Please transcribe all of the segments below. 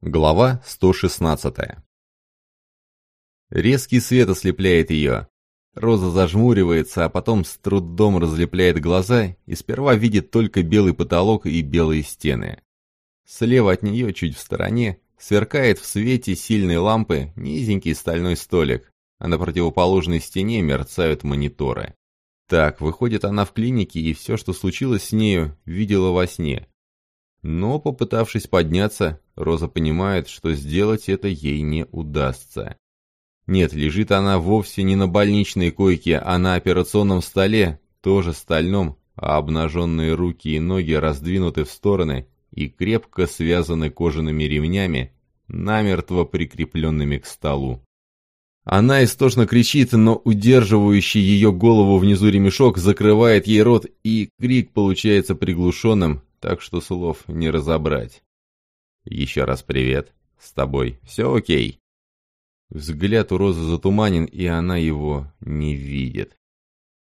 Глава 116 Резкий свет ослепляет ее. Роза зажмуривается, а потом с трудом разлепляет глаза и сперва видит только белый потолок и белые стены. Слева от нее, чуть в стороне, сверкает в свете сильной лампы низенький стальной столик, а на противоположной стене мерцают мониторы. Так, выходит она в клинике и все, что случилось с нею, видела во сне. Но, попытавшись подняться, Роза понимает, что сделать это ей не удастся. Нет, лежит она вовсе не на больничной койке, а на операционном столе, тоже стальном, а обнаженные руки и ноги раздвинуты в стороны и крепко связаны кожаными ремнями, намертво прикрепленными к столу. Она истошно кричит, но удерживающий ее голову внизу ремешок закрывает ей рот, и крик получается приглушенным, так что слов не разобрать. Еще раз привет. С тобой все окей?» Взгляд у Розы затуманен, и она его не видит.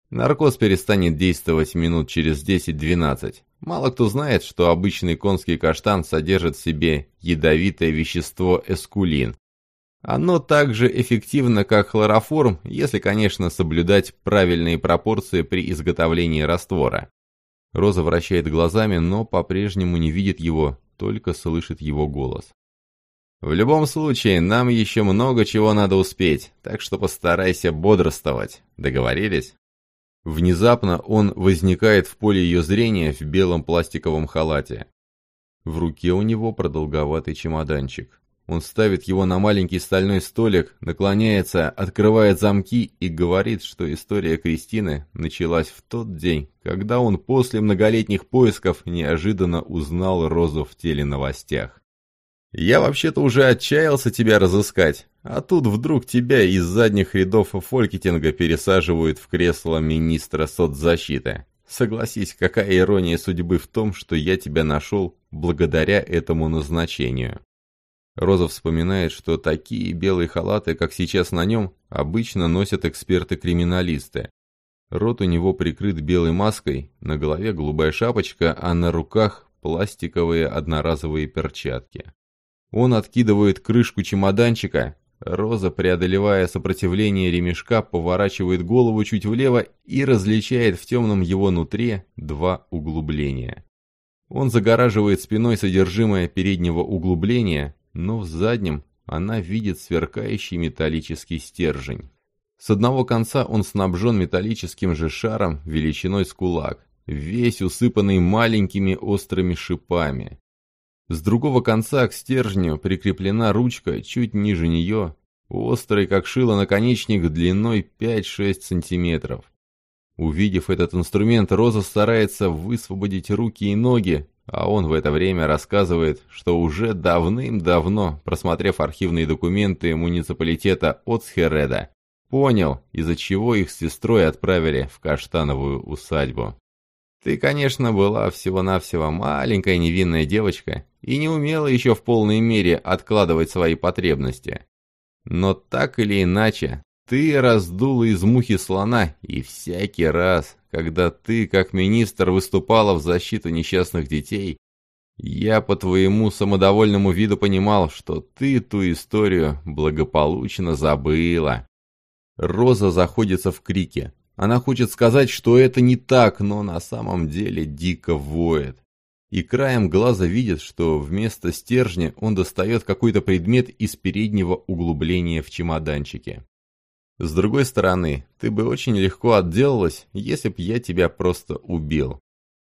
Наркоз перестанет действовать минут через 10-12. Мало кто знает, что обычный конский каштан содержит в себе ядовитое вещество эскулин. Оно также эффективно, как хлороформ, если, конечно, соблюдать правильные пропорции при изготовлении раствора. Роза вращает глазами, но по-прежнему не видит его, только слышит его голос. «В любом случае, нам еще много чего надо успеть, так что постарайся бодрствовать. Договорились?» Внезапно он возникает в поле ее зрения в белом пластиковом халате. В руке у него продолговатый чемоданчик. Он ставит его на маленький стальной столик, наклоняется, открывает замки и говорит, что история Кристины началась в тот день, когда он после многолетних поисков неожиданно узнал Розу в теленовостях. «Я вообще-то уже отчаялся тебя разыскать, а тут вдруг тебя из задних рядов фолькетинга пересаживают в кресло министра соцзащиты. Согласись, какая ирония судьбы в том, что я тебя нашел благодаря этому назначению». Роза вспоминает, что такие белые халаты, как сейчас на нем, обычно носят эксперты-криминалисты. Рот у него прикрыт белой маской, на голове голубая шапочка, а на руках пластиковые одноразовые перчатки. Он откидывает крышку чемоданчика, Роза, преодолевая сопротивление ремешка, поворачивает голову чуть влево и различает в темном его нутре два углубления. Он загораживает спиной содержимое переднего углубления, но в заднем она видит сверкающий металлический стержень. С одного конца он снабжен металлическим же шаром величиной с кулак, весь усыпанный маленькими острыми шипами. С другого конца к стержню прикреплена ручка чуть ниже нее, острый как шило наконечник длиной 5-6 сантиметров. Увидев этот инструмент, Роза старается высвободить руки и ноги, а он в это время рассказывает, что уже давным-давно, просмотрев архивные документы муниципалитета Оцхереда, понял, из-за чего их с сестрой отправили в каштановую усадьбу. Ты, конечно, была всего-навсего маленькая невинная девочка и не умела еще в полной мере откладывать свои потребности. Но так или иначе, ты раздула из мухи слона, и всякий раз, когда ты, как министр, выступала в защиту несчастных детей, я по твоему самодовольному виду понимал, что ты ту историю благополучно забыла. Роза заходится в крике. Она хочет сказать, что это не так, но на самом деле дико воет. И краем глаза видит, что вместо стержня он достает какой-то предмет из переднего углубления в чемоданчике. С другой стороны, ты бы очень легко отделалась, если б я тебя просто убил.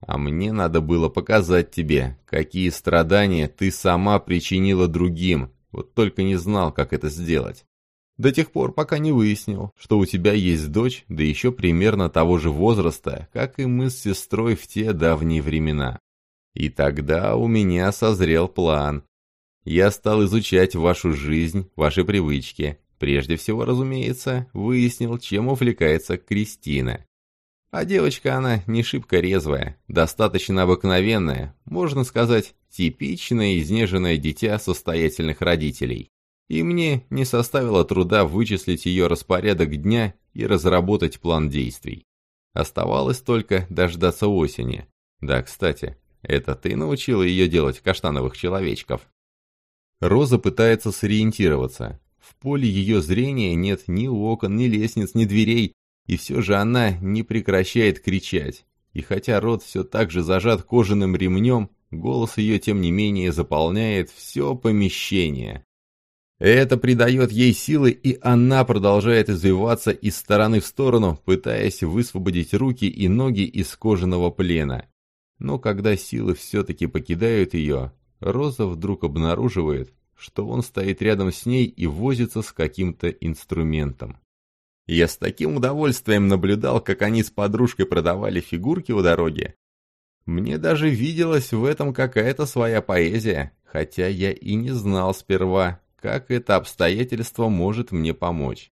А мне надо было показать тебе, какие страдания ты сама причинила другим, вот только не знал, как это сделать. До тех пор, пока не выяснил, что у тебя есть дочь, да еще примерно того же возраста, как и мы с сестрой в те давние времена. И тогда у меня созрел план. Я стал изучать вашу жизнь, ваши привычки, Прежде всего, разумеется, выяснил, чем увлекается Кристина. А девочка она не шибко резвая, достаточно обыкновенная, можно сказать, типичное изнеженное дитя состоятельных родителей. И мне не составило труда вычислить ее распорядок дня и разработать план действий. Оставалось только дождаться осени. Да, кстати, это ты научила ее делать каштановых человечков? Роза пытается сориентироваться. В поле ее зрения нет ни окон, ни лестниц, ни дверей, и все же она не прекращает кричать. И хотя рот все так же зажат кожаным ремнем, голос ее, тем не менее, заполняет все помещение. Это придает ей силы, и она продолжает извиваться из стороны в сторону, пытаясь высвободить руки и ноги из кожаного плена. Но когда силы все-таки покидают ее, Роза вдруг обнаруживает, что он стоит рядом с ней и возится с каким-то инструментом. Я с таким удовольствием наблюдал, как они с подружкой продавали фигурки у дороги. Мне даже виделась в этом какая-то своя поэзия, хотя я и не знал сперва, как это обстоятельство может мне помочь.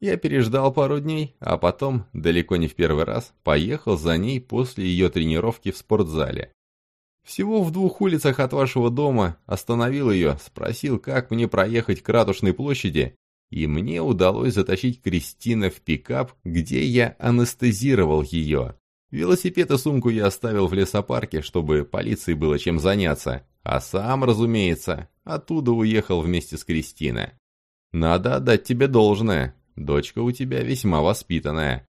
Я переждал пару дней, а потом, далеко не в первый раз, поехал за ней после ее тренировки в спортзале. Всего в двух улицах от вашего дома остановил ее, спросил, как мне проехать к Ратушной площади, и мне удалось затащить Кристина в пикап, где я анестезировал ее. Велосипед и сумку я оставил в лесопарке, чтобы полиции было чем заняться, а сам, разумеется, оттуда уехал вместе с Кристиной. Надо отдать тебе должное, дочка у тебя весьма воспитанная.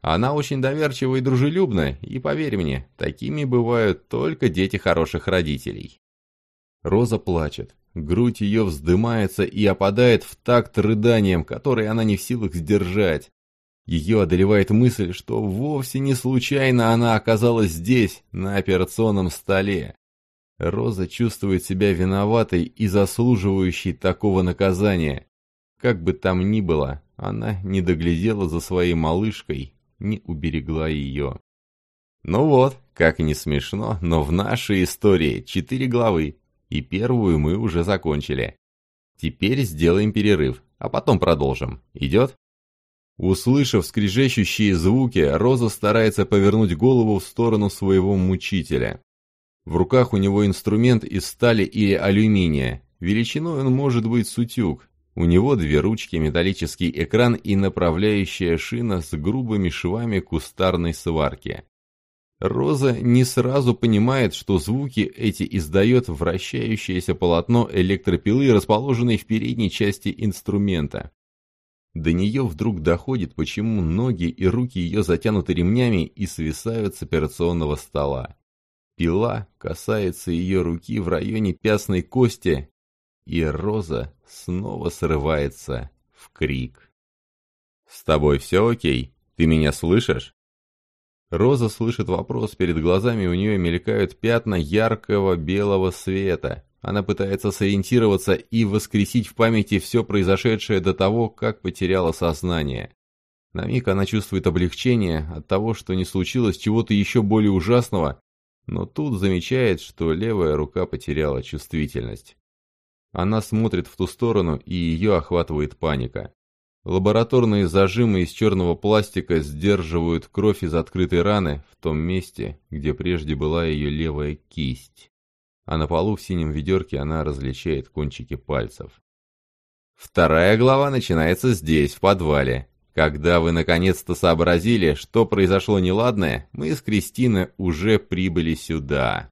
Она очень доверчива и дружелюбна, и поверь мне, такими бывают только дети хороших родителей. Роза плачет. Грудь ее вздымается и опадает в такт рыданием, который она не в силах сдержать. Ее одолевает мысль, что вовсе не случайно она оказалась здесь, на операционном столе. Роза чувствует себя виноватой и заслуживающей такого наказания. Как бы там ни было, она не доглядела за своей малышкой, не уберегла ее. Ну вот, как не смешно, но в нашей истории четыре главы, и первую мы уже закончили. Теперь сделаем перерыв, а потом продолжим. Идет? Услышав скрежещущие звуки, Роза старается повернуть голову в сторону своего мучителя. В руках у него инструмент из стали или алюминия. Величиной он может быть сутюк. У него две ручки, металлический экран и направляющая шина с грубыми швами кустарной сварки. Роза не сразу понимает, что звуки эти издает вращающееся полотно электропилы, расположенной в передней части инструмента. До нее вдруг доходит, почему ноги и руки ее затянуты ремнями и свисают с операционного стола. Пила касается ее руки в районе пястной кости, и Роза снова срывается в крик. «С тобой все окей? Ты меня слышишь?» Роза слышит вопрос, перед глазами у нее мелькают пятна яркого белого света. Она пытается сориентироваться и воскресить в памяти все произошедшее до того, как потеряла сознание. На миг она чувствует облегчение от того, что не случилось чего-то еще более ужасного, но тут замечает, что левая рука потеряла чувствительность. Она смотрит в ту сторону, и ее охватывает паника. Лабораторные зажимы из черного пластика сдерживают кровь из открытой раны в том месте, где прежде была ее левая кисть. А на полу в синем ведерке она различает кончики пальцев. Вторая глава начинается здесь, в подвале, когда вы наконец-то сообразили, что произошло неладное, мы с Кристиной уже прибыли сюда.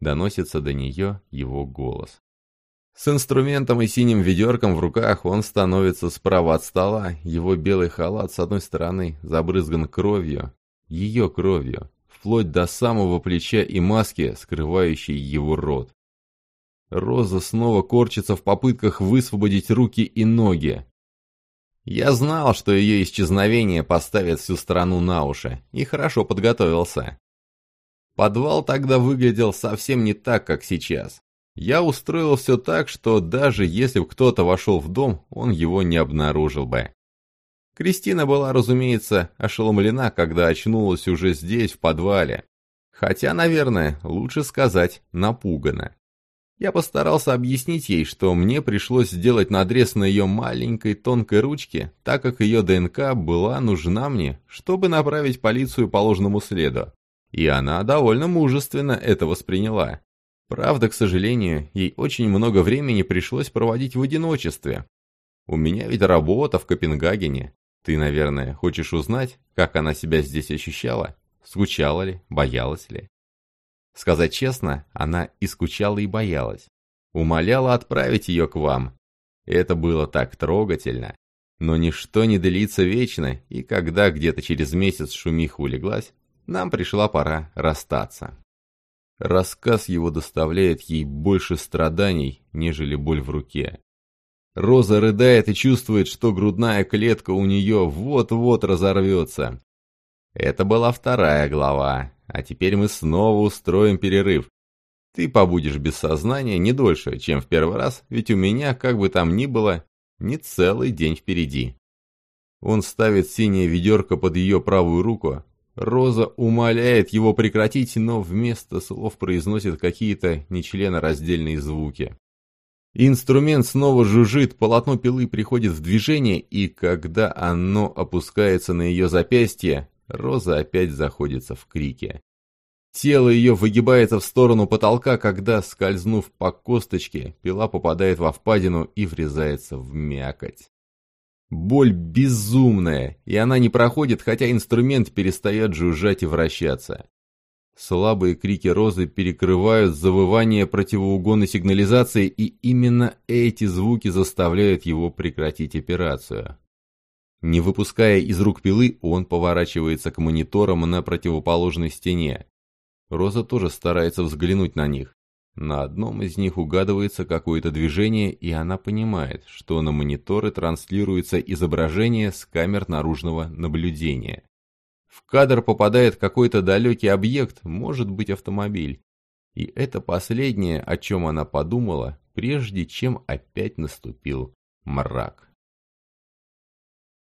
Доносится до нее его голос. С инструментом и синим ведерком в руках он становится справа от стола, его белый халат с одной стороны забрызган кровью, ее кровью, вплоть до самого плеча и маски, скрывающей его рот. Роза снова корчится в попытках высвободить руки и ноги, я знал, что ее исчезновение поставит всю страну на уши, и хорошо подготовился. Подвал тогда выглядел совсем не так, как сейчас. Я устроил все так, что даже если бы кто-то вошел в дом, он его не обнаружил бы. Кристина была, разумеется, ошеломлена, когда очнулась уже здесь, в подвале. Хотя, наверное, лучше сказать, напугана. Я постарался объяснить ей, что мне пришлось сделать надрез на ее маленькой тонкой ручке, так как ее ДНК была нужна мне, чтобы направить полицию по ложному следу. И она довольно мужественно это восприняла. Правда, к сожалению, ей очень много времени пришлось проводить в одиночестве. У меня ведь работа в Копенгагене. Ты, наверное, хочешь узнать, как она себя здесь ощущала? Скучала ли, боялась ли? Сказать честно, она и скучала, и боялась. Умоляла отправить ее к вам. Это было так трогательно. Но ничто не длится вечно, и когда где-то через месяц шумиха улеглась, нам пришла пора расстаться. Рассказ его доставляет ей больше страданий, нежели боль в руке. Роза рыдает и чувствует, что грудная клетка у нее вот-вот разорвется. Это была вторая глава, а теперь мы снова устроим перерыв. Ты побудешь без сознания не дольше, чем в первый раз, ведь у меня, как бы там ни было, не целый день впереди. Он ставит синее ведерко под ее правую руку, Роза умоляет его прекратить, но вместо слов произносит какие-то нечленораздельные звуки. Инструмент снова жужжит, полотно пилы приходит в движение, и когда оно опускается на ее запястье, Роза опять заходится в крике. Тело ее выгибается в сторону потолка, когда, скользнув по косточке, пила попадает во впадину и врезается в мякоть. Боль безумная, и она не проходит, хотя инструмент перестает жужжать и вращаться. Слабые крики Розы перекрывают завывание противоугонной сигнализации, и именно эти звуки заставляют его прекратить операцию. Не выпуская из рук пилы, он поворачивается к мониторам на противоположной стене. Роза тоже старается взглянуть на них. На одном из них угадывается какое-то движение, и она понимает, что на мониторы транслируется изображение с камер наружного наблюдения. В кадр попадает какой-то далекий объект, может быть автомобиль. И это последнее, о чем она подумала, прежде чем опять наступил мрак.